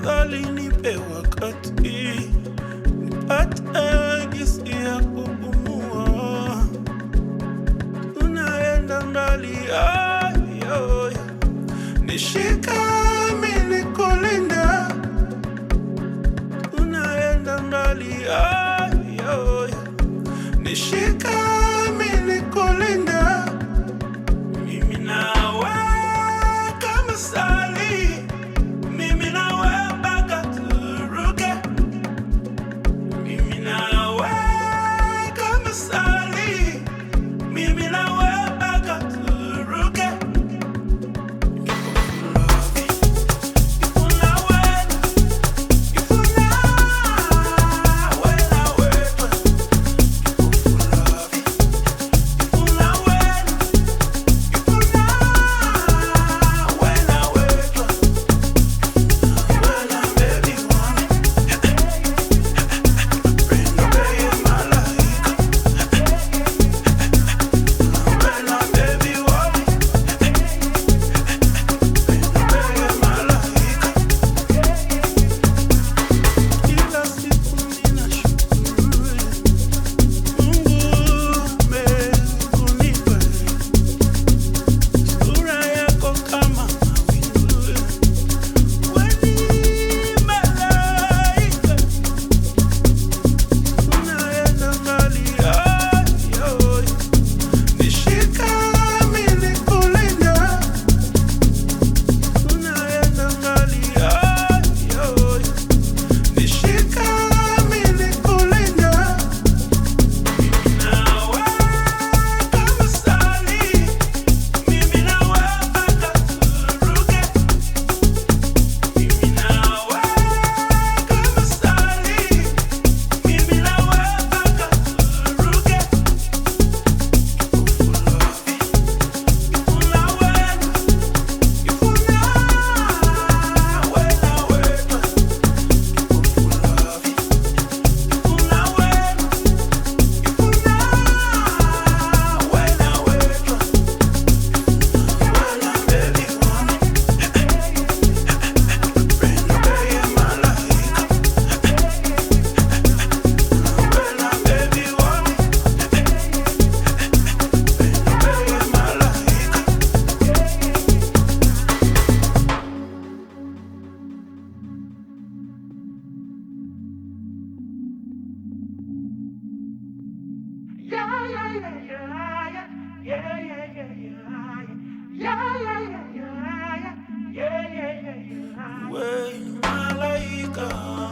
Afadhali nipe wakati nipate gesi ya kupumua. Tunaenda mbali, ayoy, nishika mimi nikulinda. Tunaenda mbali, ayoy, nishika Yeah yeah yeah yeah yeah yeah yeah yeah yeah yeah yeah yeah. Where you my Wewe malaika